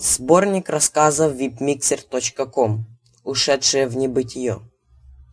Сборник рассказов vipmixer.com Ушедшее в небытие.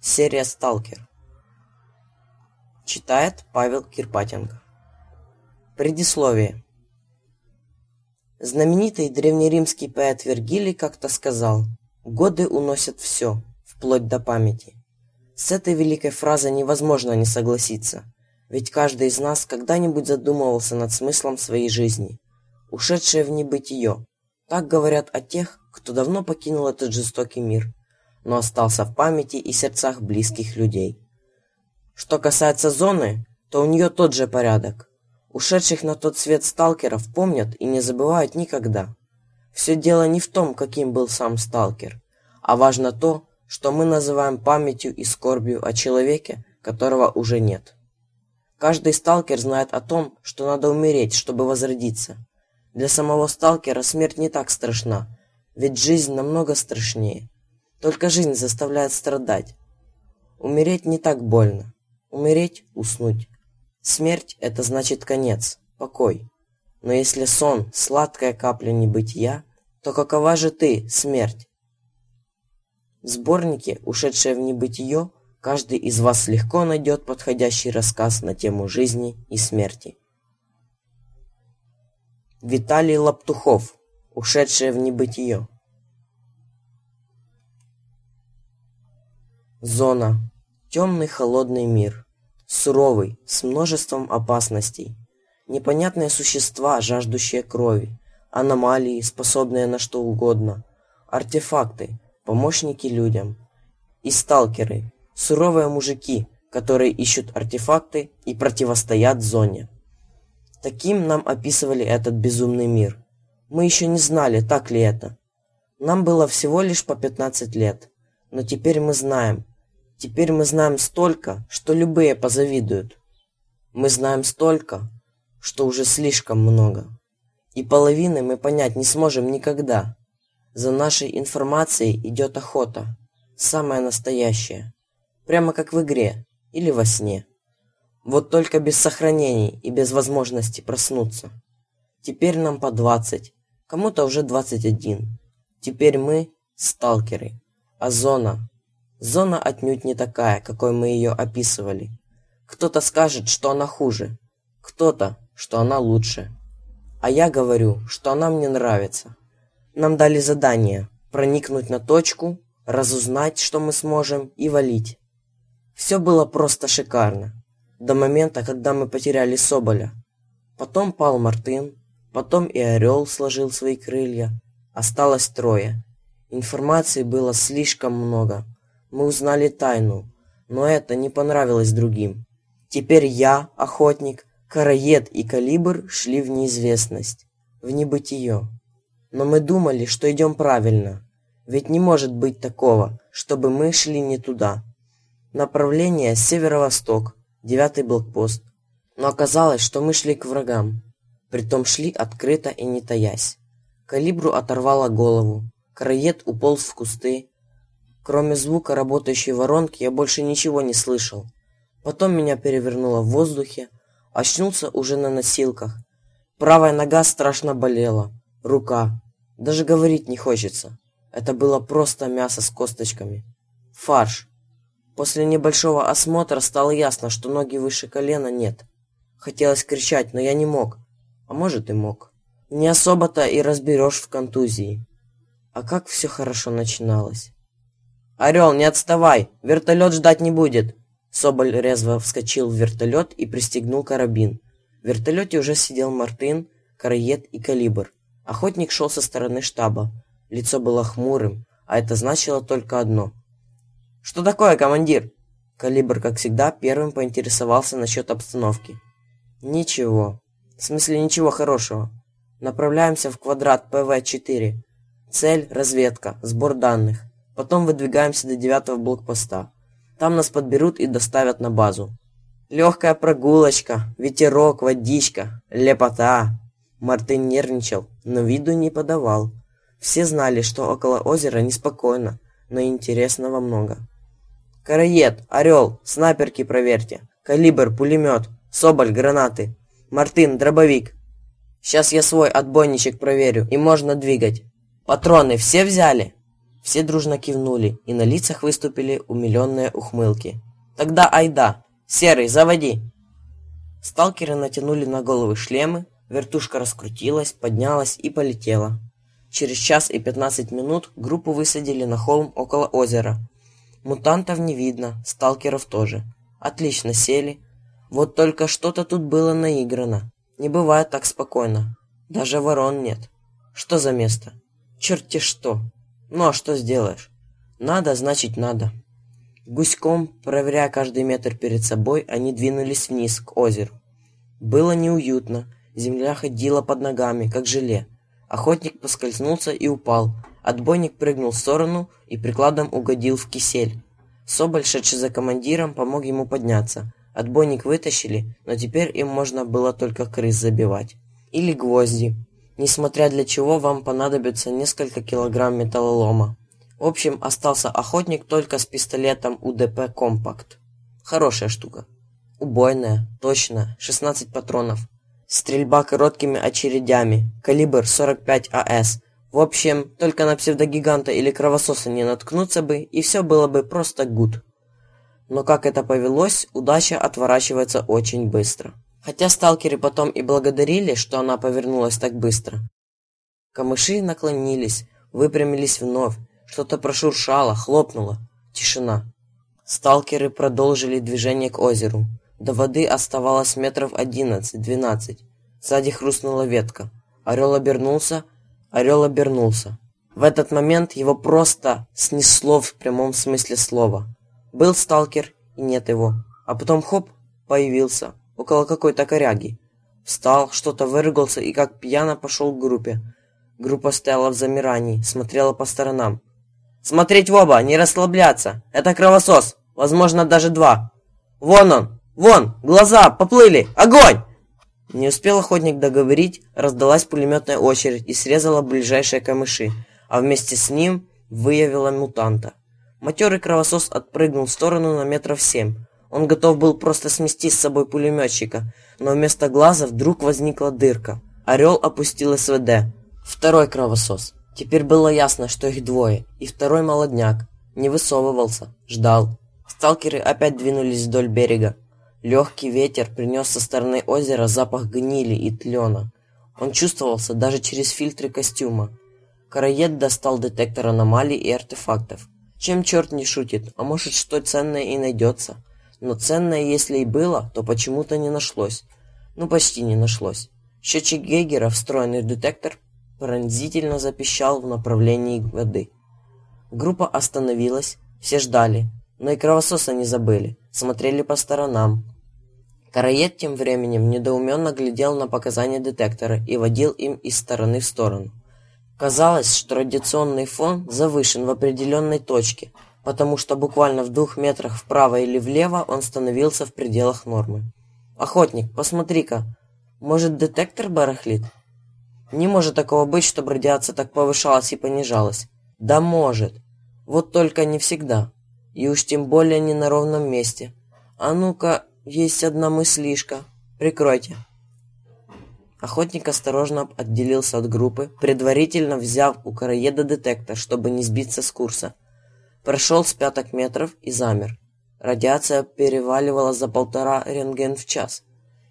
Серия «Сталкер». Читает Павел Кирпатенко. Предисловие. Знаменитый древнеримский поэт Вергилий как-то сказал «Годы уносят все, вплоть до памяти». С этой великой фразой невозможно не согласиться, ведь каждый из нас когда-нибудь задумывался над смыслом своей жизни. Ушедшее в небытие. Так говорят о тех, кто давно покинул этот жестокий мир, но остался в памяти и сердцах близких людей. Что касается зоны, то у нее тот же порядок. Ушедших на тот свет сталкеров помнят и не забывают никогда. Все дело не в том, каким был сам сталкер, а важно то, что мы называем памятью и скорбью о человеке, которого уже нет. Каждый сталкер знает о том, что надо умереть, чтобы возродиться. Для самого сталкера смерть не так страшна, ведь жизнь намного страшнее. Только жизнь заставляет страдать. Умереть не так больно. Умереть – уснуть. Смерть – это значит конец, покой. Но если сон – сладкая капля небытия, то какова же ты, смерть? В сборнике «Ушедшее в небытие» каждый из вас легко найдет подходящий рассказ на тему жизни и смерти. Виталий Лаптухов «Ушедшее в небытие» Зона. Темный холодный мир. Суровый, с множеством опасностей. Непонятные существа, жаждущие крови. Аномалии, способные на что угодно. Артефакты, помощники людям. И сталкеры, суровые мужики, которые ищут артефакты и противостоят зоне. Таким нам описывали этот безумный мир. Мы еще не знали, так ли это. Нам было всего лишь по 15 лет. Но теперь мы знаем. Теперь мы знаем столько, что любые позавидуют. Мы знаем столько, что уже слишком много. И половины мы понять не сможем никогда. За нашей информацией идет охота. Самая настоящая. Прямо как в игре или во сне. Вот только без сохранений и без возможности проснуться. Теперь нам по 20, кому-то уже 21. Теперь мы сталкеры. А зона? Зона отнюдь не такая, какой мы ее описывали. Кто-то скажет, что она хуже, кто-то, что она лучше. А я говорю, что она мне нравится. Нам дали задание проникнуть на точку, разузнать, что мы сможем, и валить. Все было просто шикарно. До момента, когда мы потеряли Соболя. Потом пал Мартын, потом и Орел сложил свои крылья. Осталось трое. Информации было слишком много. Мы узнали тайну, но это не понравилось другим. Теперь я, охотник, караед и калибр шли в неизвестность, в небытие. Но мы думали, что идем правильно, ведь не может быть такого, чтобы мы шли не туда. Направление северо-восток, девятый блокпост. Но оказалось, что мы шли к врагам. Притом шли открыто и не таясь. Калибру оторвало голову. Караед уполз в кусты. Кроме звука работающей воронки я больше ничего не слышал. Потом меня перевернуло в воздухе. Очнулся уже на носилках. Правая нога страшно болела. Рука. Даже говорить не хочется. Это было просто мясо с косточками. Фарш. После небольшого осмотра стало ясно, что ноги выше колена нет. Хотелось кричать, но я не мог. А может и мог. Не особо-то и разберешь в контузии. А как все хорошо начиналось. «Орел, не отставай! Вертолет ждать не будет!» Соболь резво вскочил в вертолет и пристегнул карабин. В вертолете уже сидел Мартын, Караед и Калибр. Охотник шел со стороны штаба. Лицо было хмурым, а это значило только одно. «Что такое, командир?» Калибр, как всегда, первым поинтересовался насчет обстановки. «Ничего. В смысле, ничего хорошего. Направляемся в квадрат ПВ-4. Цель – разведка, сбор данных. Потом выдвигаемся до девятого блокпоста. Там нас подберут и доставят на базу. Легкая прогулочка, ветерок, водичка, лепота. Мартын нервничал, но виду не подавал. Все знали, что около озера неспокойно, но интересного много. Караед, Орел, снайперки проверьте. Калибр, пулемет, Соболь, гранаты. Мартын, дробовик. Сейчас я свой отбойничек проверю, и можно двигать. Патроны все взяли?» Все дружно кивнули, и на лицах выступили умиленные ухмылки. «Тогда айда! Серый, заводи!» Сталкеры натянули на головы шлемы, вертушка раскрутилась, поднялась и полетела. Через час и пятнадцать минут группу высадили на холм около озера. Мутантов не видно, сталкеров тоже. Отлично сели. Вот только что-то тут было наиграно. Не бывает так спокойно. Даже ворон нет. Что за место? Черт-те что! Ну а что сделаешь? Надо, значит надо. Гуськом, проверяя каждый метр перед собой, они двинулись вниз, к озеру. Было неуютно, земля ходила под ногами, как желе. Охотник поскользнулся и упал. Отбойник прыгнул в сторону и прикладом угодил в кисель. Соболь, шедший за командиром, помог ему подняться. Отбойник вытащили, но теперь им можно было только крыс забивать. Или гвозди. Несмотря для чего вам понадобится несколько килограмм металлолома. В общем, остался охотник только с пистолетом УДП «Компакт». Хорошая штука. Убойная, точно, 16 патронов. Стрельба короткими очередями, калибр 45 АС. В общем, только на псевдогиганта или кровососа не наткнуться бы, и все было бы просто гуд. Но как это повелось, удача отворачивается очень быстро. Хотя сталкеры потом и благодарили, что она повернулась так быстро. Камыши наклонились, выпрямились вновь, что-то прошуршало, хлопнуло. Тишина. Сталкеры продолжили движение к озеру. До воды оставалось метров одиннадцать-двенадцать. Сзади хрустнула ветка. Орел обернулся. Орел обернулся. В этот момент его просто снесло в прямом смысле слова. Был сталкер, и нет его. А потом хоп, появился. Около какой-то коряги. Встал, что-то выругался и как пьяно пошел к группе. Группа стояла в замирании, смотрела по сторонам. Смотреть в оба, не расслабляться. Это кровосос. Возможно, даже два. Вон он! Вон! Глаза! Поплыли! Огонь!» Не успел охотник договорить, раздалась пулеметная очередь и срезала ближайшие камыши, а вместе с ним выявила мутанта. Матерый кровосос отпрыгнул в сторону на метров семь. Он готов был просто смести с собой пулеметчика, но вместо глаза вдруг возникла дырка. Орел опустил СВД. Второй кровосос. Теперь было ясно, что их двое, и второй молодняк. Не высовывался, ждал. Сталкеры опять двинулись вдоль берега. Легкий ветер принес со стороны озера запах гнили и тлена. Он чувствовался даже через фильтры костюма. Караед достал детектор аномалий и артефактов. Чем черт не шутит, а может что ценное и найдется. Но ценное, если и было, то почему-то не нашлось. Ну, почти не нашлось. Счетчик Гейгера, встроенный в детектор, пронзительно запищал в направлении воды. Группа остановилась, все ждали, но и кровососа не забыли, смотрели по сторонам. Караед тем временем недоуменно глядел на показания детектора и водил им из стороны в сторону. Казалось, что радиационный фон завышен в определенной точке, потому что буквально в двух метрах вправо или влево он становился в пределах нормы. «Охотник, посмотри-ка, может детектор барахлит?» Не может такого быть, чтобы радиация так повышалась и понижалась. Да может. Вот только не всегда. И уж тем более не на ровном месте. А ну-ка, есть одна мыслишка. Прикройте. Охотник осторожно отделился от группы, предварительно взяв у караеда детектор, чтобы не сбиться с курса. Прошел с пяток метров и замер. Радиация переваливала за полтора рентген в час.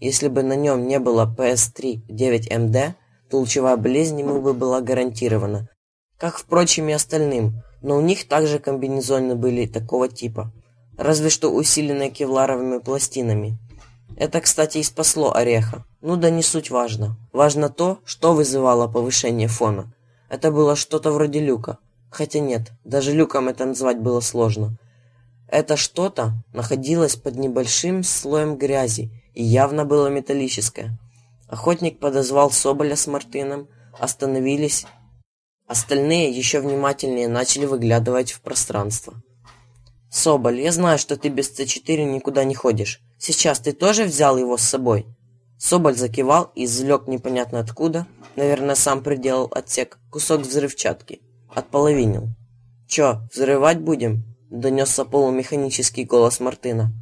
Если бы на нем не было PS3 9MD, то лучевая болезнь ему бы была гарантирована, как, впрочем, и остальным, но у них также комбинезоны были такого типа, разве что усиленные кевларовыми пластинами. Это, кстати, и спасло Ореха. Ну да не суть важно. Важно то, что вызывало повышение фона. Это было что-то вроде люка. Хотя нет, даже люком это назвать было сложно. Это что-то находилось под небольшим слоем грязи и явно было металлическое. Охотник подозвал Соболя с Мартыном, остановились. Остальные еще внимательнее начали выглядывать в пространство. «Соболь, я знаю, что ты без С4 никуда не ходишь. Сейчас ты тоже взял его с собой?» Соболь закивал и извлек непонятно откуда, наверное, сам приделал отсек, кусок взрывчатки. Отполовинил. «Чё, взрывать будем?» — донесся полумеханический голос Мартына.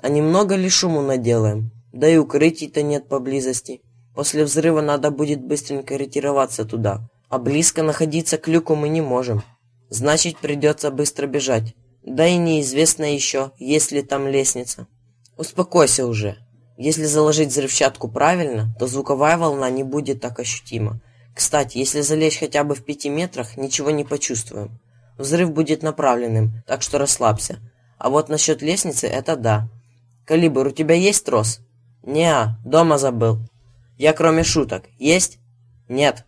«А немного ли шуму наделаем?» Да и укрытий-то нет поблизости. После взрыва надо будет быстренько ретироваться туда. А близко находиться к люку мы не можем. Значит, придется быстро бежать. Да и неизвестно еще, есть ли там лестница. Успокойся уже. Если заложить взрывчатку правильно, то звуковая волна не будет так ощутима. Кстати, если залечь хотя бы в пяти метрах, ничего не почувствуем. Взрыв будет направленным, так что расслабься. А вот насчет лестницы это да. Калибр, у тебя есть трос? Неа, дома забыл. Я кроме шуток. Есть? Нет.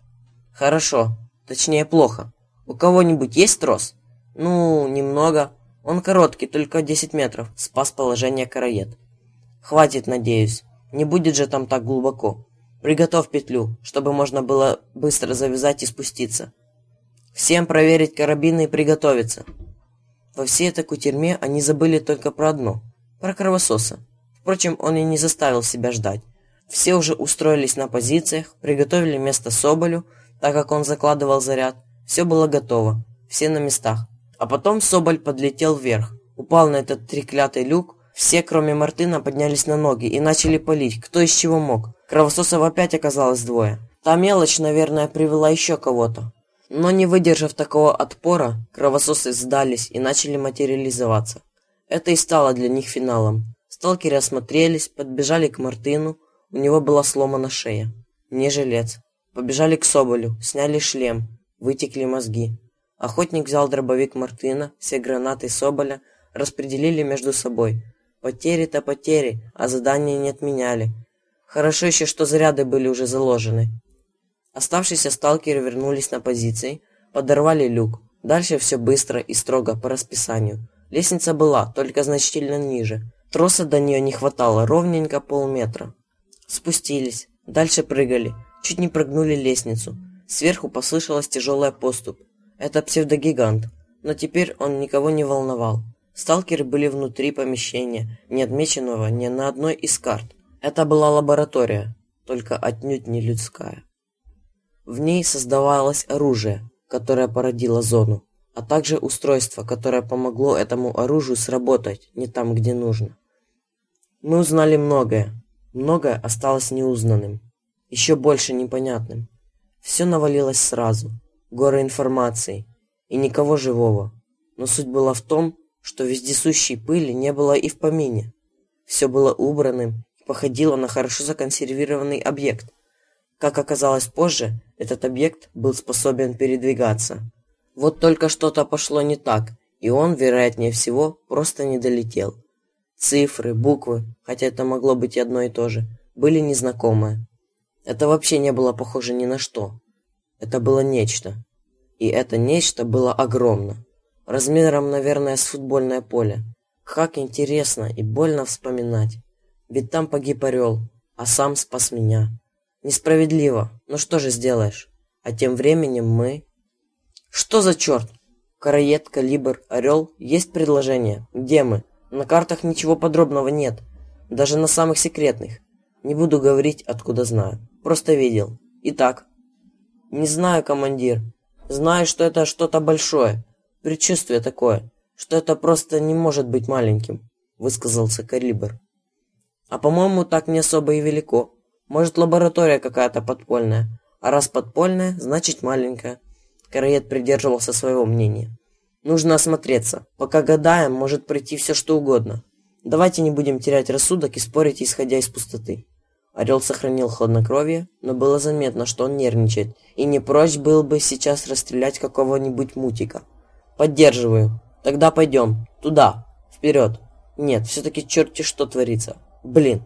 Хорошо. Точнее, плохо. У кого-нибудь есть трос? Ну, немного. Он короткий, только 10 метров. Спас положение караед. Хватит, надеюсь. Не будет же там так глубоко. Приготовь петлю, чтобы можно было быстро завязать и спуститься. Всем проверить карабины и приготовиться. Во всей этой кутерьме они забыли только про одно. Про кровососа. Впрочем, он и не заставил себя ждать. Все уже устроились на позициях, приготовили место Соболю, так как он закладывал заряд. Все было готово. Все на местах. А потом Соболь подлетел вверх. Упал на этот треклятый люк, все, кроме Мартына, поднялись на ноги и начали палить, кто из чего мог. Кровососов опять оказалось двое. Та мелочь, наверное, привела еще кого-то. Но не выдержав такого отпора, кровососы сдались и начали материализоваться. Это и стало для них финалом. Сталкеры осмотрелись, подбежали к Мартыну, у него была сломана шея. Не жилец. Побежали к Соболю, сняли шлем, вытекли мозги. Охотник взял дробовик Мартына, все гранаты Соболя распределили между собой, Потери-то потери, а задания не отменяли. Хорошо еще, что заряды были уже заложены. Оставшиеся сталкеры вернулись на позиции, подорвали люк. Дальше все быстро и строго по расписанию. Лестница была, только значительно ниже. Троса до нее не хватало, ровненько полметра. Спустились, дальше прыгали, чуть не прогнули лестницу. Сверху послышалась тяжелая поступ. Это псевдогигант, но теперь он никого не волновал. Сталкеры были внутри помещения, не отмеченного ни на одной из карт. Это была лаборатория, только отнюдь не людская. В ней создавалось оружие, которое породило зону, а также устройство, которое помогло этому оружию сработать не там, где нужно. Мы узнали многое, многое осталось неузнанным, еще больше непонятным. Все навалилось сразу, горы информации, и никого живого. Но суть была в том, что вездесущей пыли не было и в помине. Все было убранным и походило на хорошо законсервированный объект. Как оказалось позже, этот объект был способен передвигаться. Вот только что-то пошло не так, и он, вероятнее всего, просто не долетел. Цифры, буквы, хотя это могло быть одно и то же, были незнакомые. Это вообще не было похоже ни на что. Это было нечто. И это нечто было огромно размером, наверное, с футбольное поле. Как интересно и больно вспоминать. Ведь там погиб орел, а сам спас меня. Несправедливо, но что же сделаешь? А тем временем мы... Что за черт? Караед, калибр, орел, есть предложение. Где мы? На картах ничего подробного нет. Даже на самых секретных. Не буду говорить, откуда знаю. Просто видел. Итак. Не знаю, командир. Знаю, что это что-то большое. Предчувствие такое, что это просто не может быть маленьким, высказался Калибр. А по-моему, так не особо и велико. Может, лаборатория какая-то подпольная. А раз подпольная, значит маленькая. Караед придерживался своего мнения. Нужно осмотреться. Пока гадаем, может пройти все что угодно. Давайте не будем терять рассудок и спорить, исходя из пустоты. Орел сохранил хладнокровие, но было заметно, что он нервничает, и не прочь был бы сейчас расстрелять какого-нибудь мутика. Поддерживаю. Тогда пойдем. Туда. Вперед. Нет, все-таки черти что творится. Блин.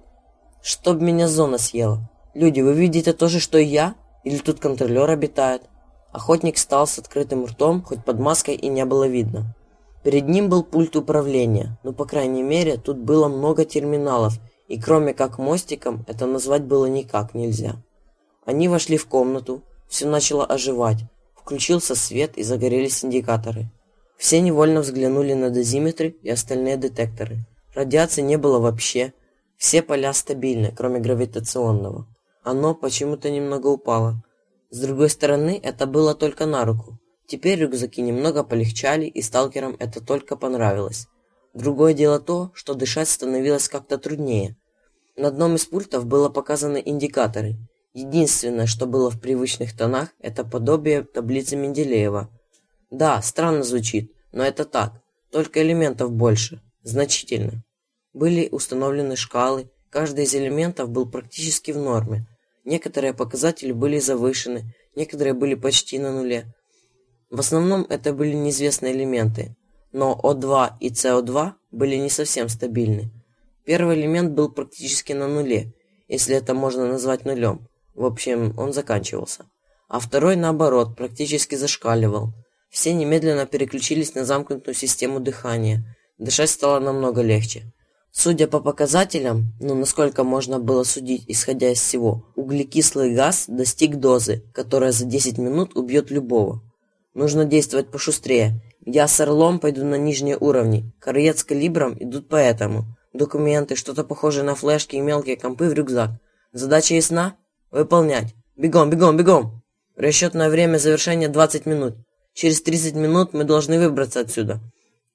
Чтоб меня зона съела. Люди, вы видите то же, что и я? Или тут контролер обитает? Охотник стал с открытым ртом, хоть под маской и не было видно. Перед ним был пульт управления, но, по крайней мере, тут было много терминалов, и кроме как мостиком, это назвать было никак нельзя. Они вошли в комнату, все начало оживать, включился свет и загорелись индикаторы. Все невольно взглянули на дозиметры и остальные детекторы. Радиации не было вообще. Все поля стабильны, кроме гравитационного. Оно почему-то немного упало. С другой стороны, это было только на руку. Теперь рюкзаки немного полегчали, и сталкерам это только понравилось. Другое дело то, что дышать становилось как-то труднее. На одном из пультов было показаны индикаторы. Единственное, что было в привычных тонах, это подобие таблицы Менделеева. Да, странно звучит, но это так. Только элементов больше. Значительно. Были установлены шкалы, каждый из элементов был практически в норме. Некоторые показатели были завышены, некоторые были почти на нуле. В основном это были неизвестные элементы, но О2 и СО2 были не совсем стабильны. Первый элемент был практически на нуле, если это можно назвать нулем. В общем, он заканчивался. А второй, наоборот, практически зашкаливал. Все немедленно переключились на замкнутую систему дыхания. Дышать стало намного легче. Судя по показателям, ну насколько можно было судить, исходя из всего, углекислый газ достиг дозы, которая за 10 минут убьет любого. Нужно действовать пошустрее. Я с Орлом пойду на нижние уровни. Корыет с Калибром идут по этому документы, что-то похожее на флешки и мелкие компы в рюкзак. Задача ясна? Выполнять. Бегом, бегом, бегом. Расчетное время завершения 20 минут. Через 30 минут мы должны выбраться отсюда.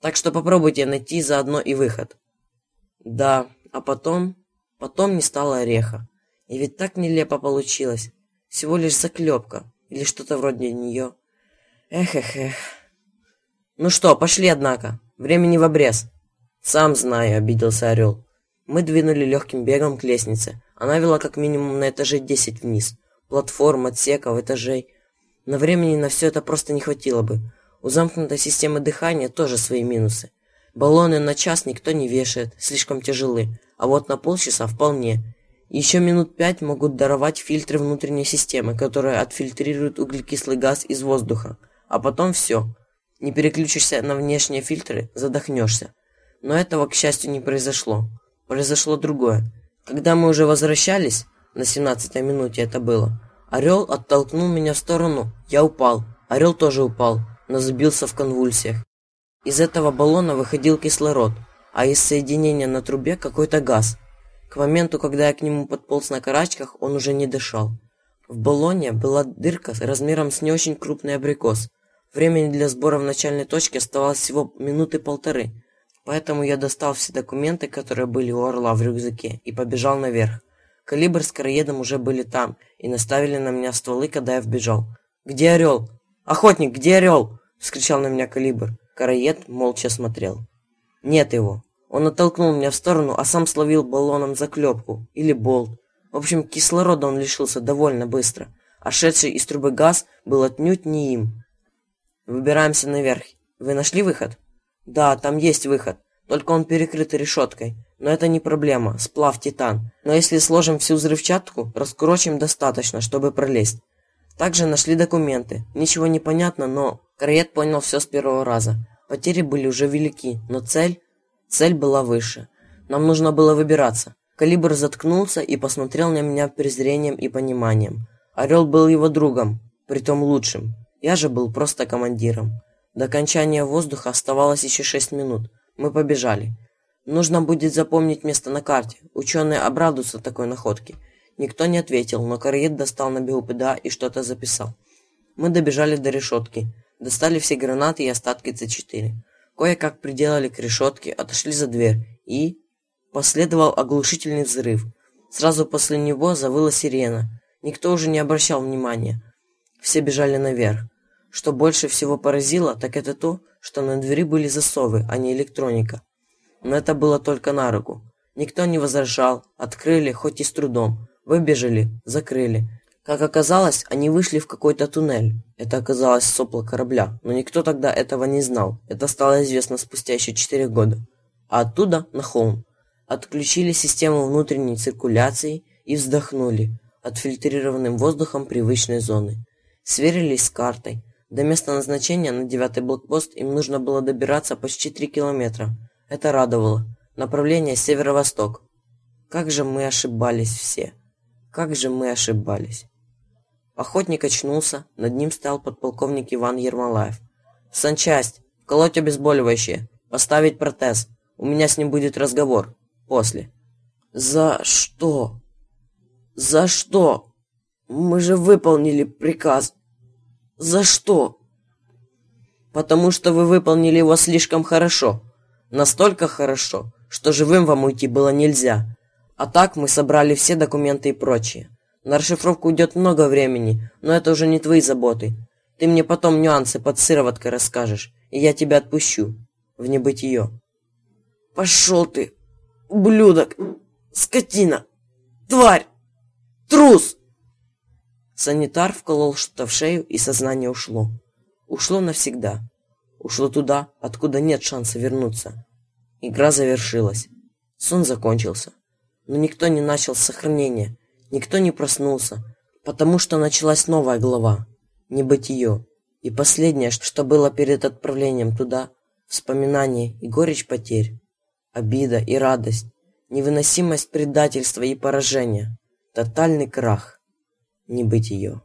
Так что попробуйте найти заодно и выход. Да, а потом... Потом не стало ореха. И ведь так нелепо получилось. Всего лишь заклепка. Или что-то вроде нее. Эх, эх, эх. Ну что, пошли, однако. Времени в обрез. «Сам знаю», — обиделся Орел. Мы двинули легким бегом к лестнице. Она вела как минимум на этаже десять вниз. Платформ, отсеков, этажей. Но времени на все это просто не хватило бы. У замкнутой системы дыхания тоже свои минусы. Баллоны на час никто не вешает, слишком тяжелы, а вот на полчаса вполне. Еще минут пять могут даровать фильтры внутренней системы, которые отфильтрируют углекислый газ из воздуха. А потом все. Не переключишься на внешние фильтры, задохнешься. Но этого, к счастью, не произошло. Произошло другое. Когда мы уже возвращались, на семнадцатой минуте это было, Орел оттолкнул меня в сторону. Я упал. Орел тоже упал, но забился в конвульсиях. Из этого баллона выходил кислород, а из соединения на трубе какой-то газ. К моменту, когда я к нему подполз на карачках, он уже не дышал. В баллоне была дырка размером с не очень крупный абрикос. Времени для сбора в начальной точке оставалось всего минуты полторы. Поэтому я достал все документы, которые были у Орла в рюкзаке, и побежал наверх. Калибр с Короедом уже были там и наставили на меня стволы, когда я вбежал. «Где Орел?» «Охотник, где Орел?» — вскричал на меня Калибр. Короед молча смотрел. «Нет его». Он оттолкнул меня в сторону, а сам словил баллоном заклепку. Или болт. В общем, кислорода он лишился довольно быстро. А шедший из трубы газ был отнюдь не им. «Выбираемся наверх. Вы нашли выход?» Да, там есть выход, только он перекрыт решеткой. Но это не проблема, сплав титан. Но если сложим всю взрывчатку, раскурочим достаточно, чтобы пролезть. Также нашли документы. Ничего не понятно, но... Карет понял все с первого раза. Потери были уже велики, но цель... Цель была выше. Нам нужно было выбираться. Калибр заткнулся и посмотрел на меня презрением и пониманием. Орел был его другом, притом лучшим. Я же был просто командиром. До окончания воздуха оставалось еще шесть минут. Мы побежали. Нужно будет запомнить место на карте. Ученые обрадуются такой находке. Никто не ответил, но Карьет достал на бегу ПДА и что-то записал. Мы добежали до решетки. Достали все гранаты и остатки Ц4. Кое-как приделали к решетке, отошли за дверь. И... Последовал оглушительный взрыв. Сразу после него завыла сирена. Никто уже не обращал внимания. Все бежали наверх. Что больше всего поразило, так это то, что на двери были засовы, а не электроника. Но это было только на руку. Никто не возражал, открыли, хоть и с трудом. Выбежали, закрыли. Как оказалось, они вышли в какой-то туннель. Это оказалось сопло корабля, но никто тогда этого не знал. Это стало известно спустя еще четыре года. А оттуда на холм. Отключили систему внутренней циркуляции и вздохнули отфильтрированным воздухом привычной зоны. Сверились с картой, до места назначения на девятый блокпост им нужно было добираться почти три километра. Это радовало. Направление северо-восток. Как же мы ошибались все. Как же мы ошибались. Охотник очнулся, над ним стоял подполковник Иван Ермолаев. «Санчасть! Вколоть обезболивающее! Поставить протез! У меня с ним будет разговор. После!» «За что? За что? Мы же выполнили приказ!» «За что?» «Потому что вы выполнили его слишком хорошо. Настолько хорошо, что живым вам уйти было нельзя. А так мы собрали все документы и прочее. На расшифровку уйдет много времени, но это уже не твои заботы. Ты мне потом нюансы под сыроваткой расскажешь, и я тебя отпущу в небытие. Пошел ты, ублюдок, скотина, тварь, трус! Санитар вколол что-то в шею, и сознание ушло. Ушло навсегда. Ушло туда, откуда нет шанса вернуться. Игра завершилась. Сон закончился. Но никто не начал с сохранения, никто не проснулся, потому что началась новая глава. Небытие. И последнее, что было перед отправлением туда, вспоминание и горечь потерь, обида и радость, невыносимость предательства и поражения, тотальный крах, небытие.